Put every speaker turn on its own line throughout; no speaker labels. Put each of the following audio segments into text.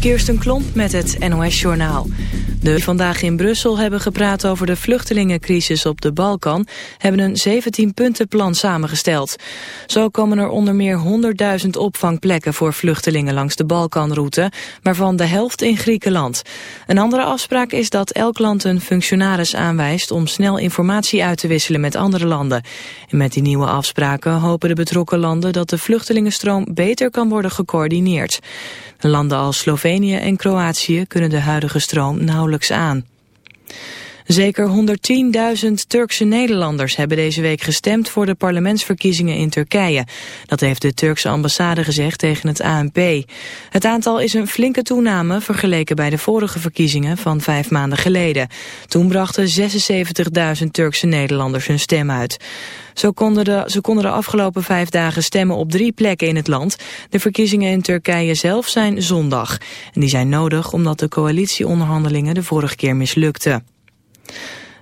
Kirsten Klomp met het NOS-journaal. De vandaag in Brussel hebben gepraat over de vluchtelingencrisis op de Balkan... hebben een 17-puntenplan samengesteld. Zo komen er onder meer 100.000 opvangplekken voor vluchtelingen langs de Balkanroute... waarvan de helft in Griekenland. Een andere afspraak is dat elk land een functionaris aanwijst... om snel informatie uit te wisselen met andere landen. En met die nieuwe afspraken hopen de betrokken landen... dat de vluchtelingenstroom beter kan worden gecoördineerd. Landen als Slovenië en Kroatië kunnen de huidige stroom nauwelijks aan. Zeker 110.000 Turkse Nederlanders hebben deze week gestemd voor de parlementsverkiezingen in Turkije. Dat heeft de Turkse ambassade gezegd tegen het ANP. Het aantal is een flinke toename vergeleken bij de vorige verkiezingen van vijf maanden geleden. Toen brachten 76.000 Turkse Nederlanders hun stem uit. Zo konden de, ze konden de afgelopen vijf dagen stemmen op drie plekken in het land. De verkiezingen in Turkije zelf zijn zondag. En die zijn nodig omdat de coalitieonderhandelingen de vorige keer mislukten.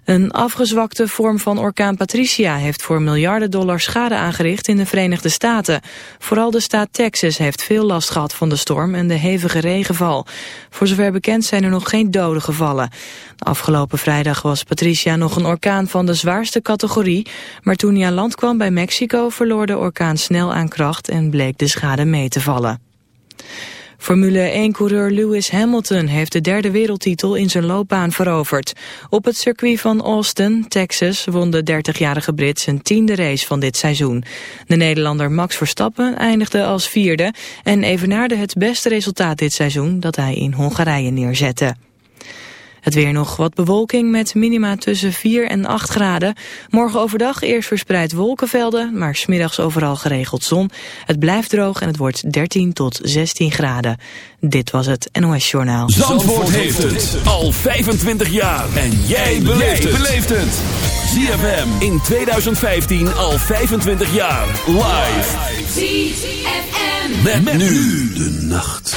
Een afgezwakte vorm van orkaan Patricia heeft voor miljarden dollar schade aangericht in de Verenigde Staten. Vooral de staat Texas heeft veel last gehad van de storm en de hevige regenval. Voor zover bekend zijn er nog geen doden gevallen. afgelopen vrijdag was Patricia nog een orkaan van de zwaarste categorie. Maar toen hij aan land kwam bij Mexico verloor de orkaan snel aan kracht en bleek de schade mee te vallen. Formule 1-coureur Lewis Hamilton heeft de derde wereldtitel in zijn loopbaan veroverd. Op het circuit van Austin, Texas, won de 30-jarige Brit zijn tiende race van dit seizoen. De Nederlander Max Verstappen eindigde als vierde en evenaarde het beste resultaat dit seizoen dat hij in Hongarije neerzette. Het weer nog wat bewolking met minima tussen 4 en 8 graden. Morgen overdag eerst verspreid wolkenvelden, maar smiddags overal geregeld zon. Het blijft droog en het wordt 13 tot 16 graden. Dit was het NOS Journaal.
Zandvoort, heeft het al 25 jaar. En jij beleeft het. ZFM in 2015 al 25 jaar. Live. ZFM. met nu de nacht.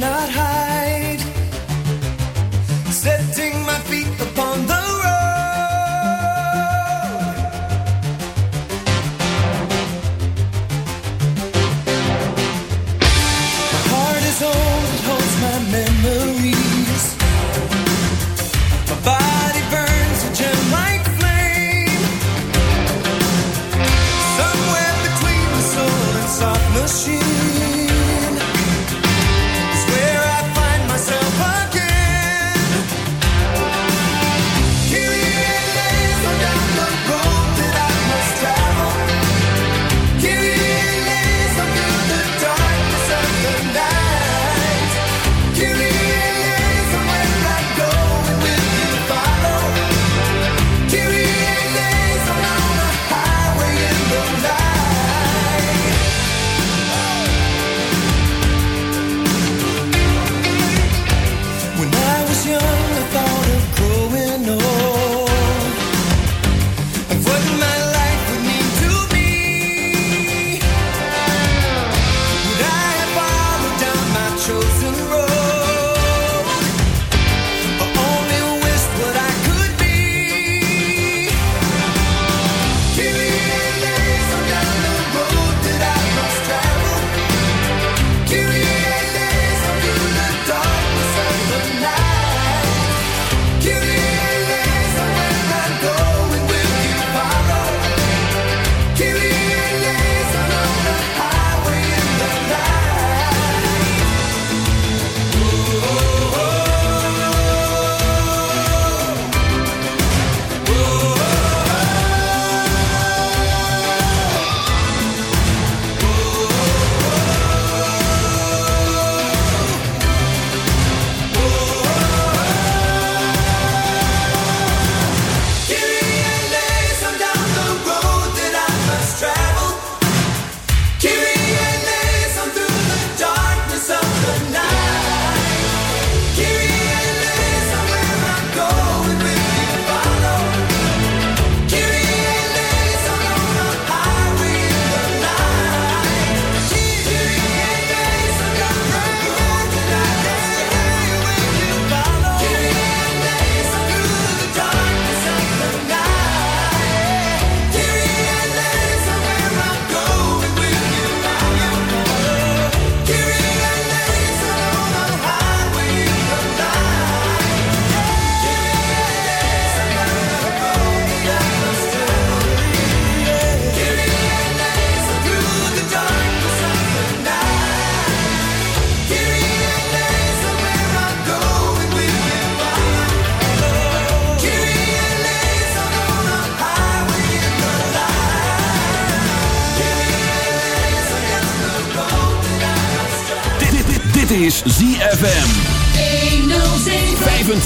cannot hide. Setting my feet upon the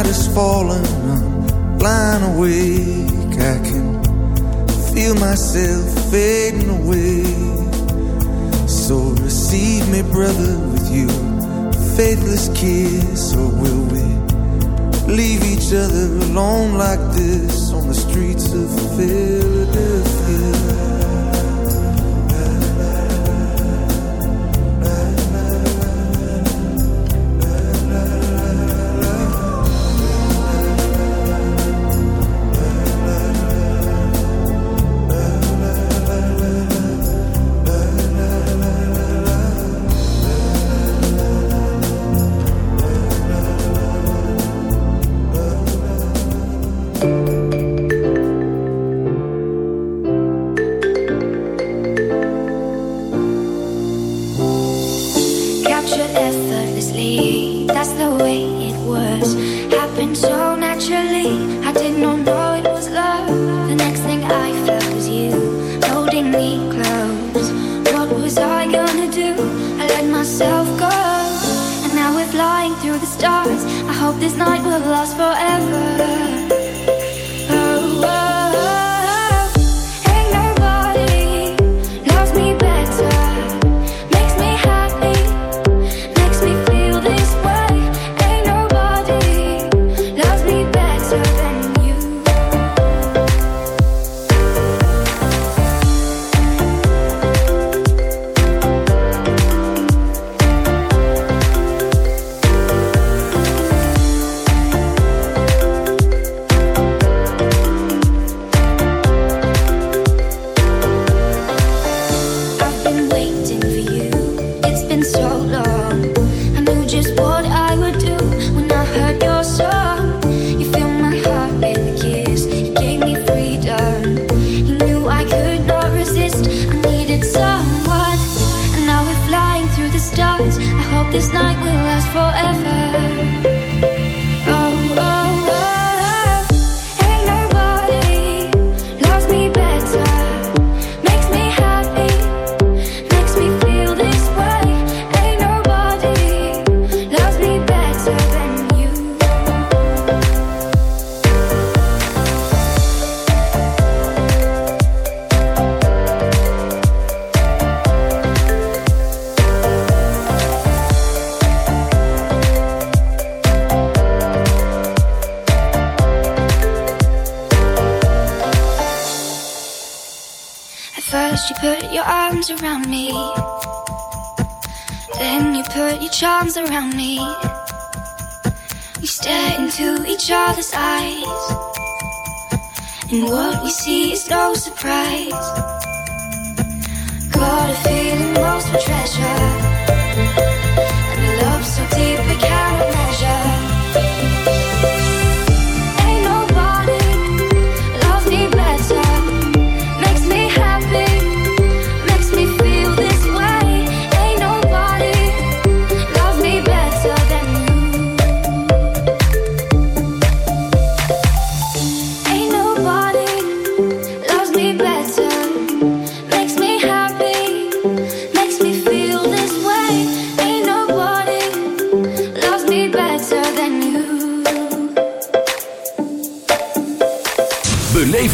night has fallen. I'm blind awake. I
can
feel myself fading away. So receive me, brother, with you. Faithless kiss, or will we leave each other alone like this on the streets of
Philadelphia?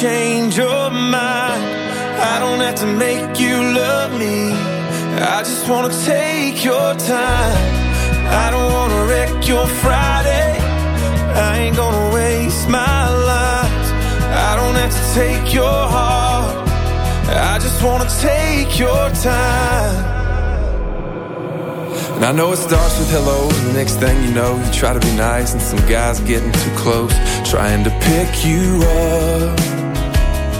change your mind. I don't have to make you love me. I just wanna take your time. I don't wanna wreck your Friday. I ain't gonna waste my life. I don't have to take your heart. I just wanna take your time. And I know it starts with hello, and the next thing you know, you try to be nice, and some guy's getting too close, trying to pick you up,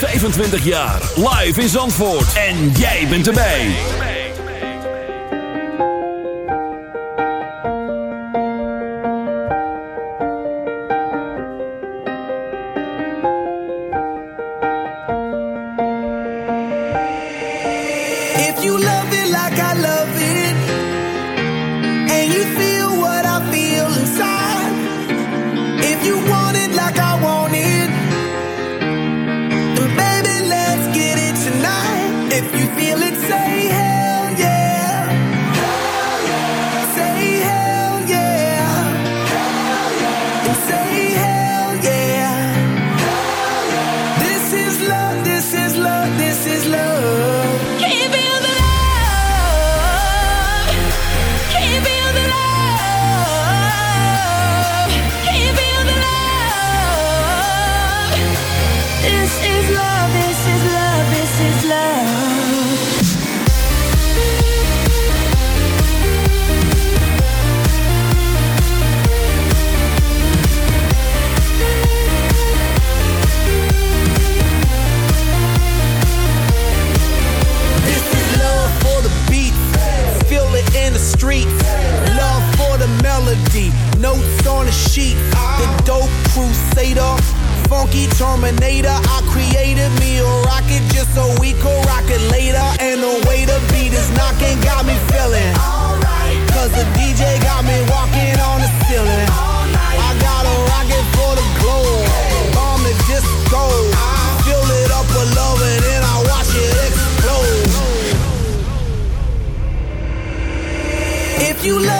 25 jaar. Live in Zandvoort. En jij bent erbij.
If you love it like I love it. And you feel Terminator. I created me a rocket just so we could rock it later. And the way the beat is knocking got me feeling alright. Cause the DJ got me walking on the ceiling. All night. I got a rocket for the globe. Hey. Bomb the disco. I fill it up with love and then I watch it explode. If you love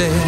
Instead.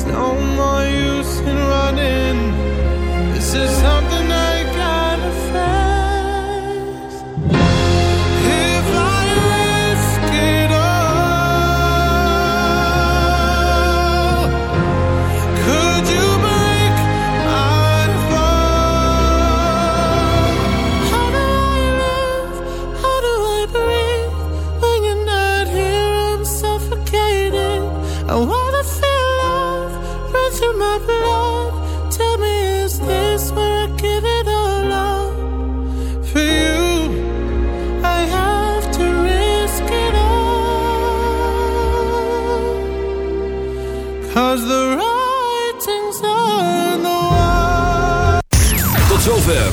It's no more use in running.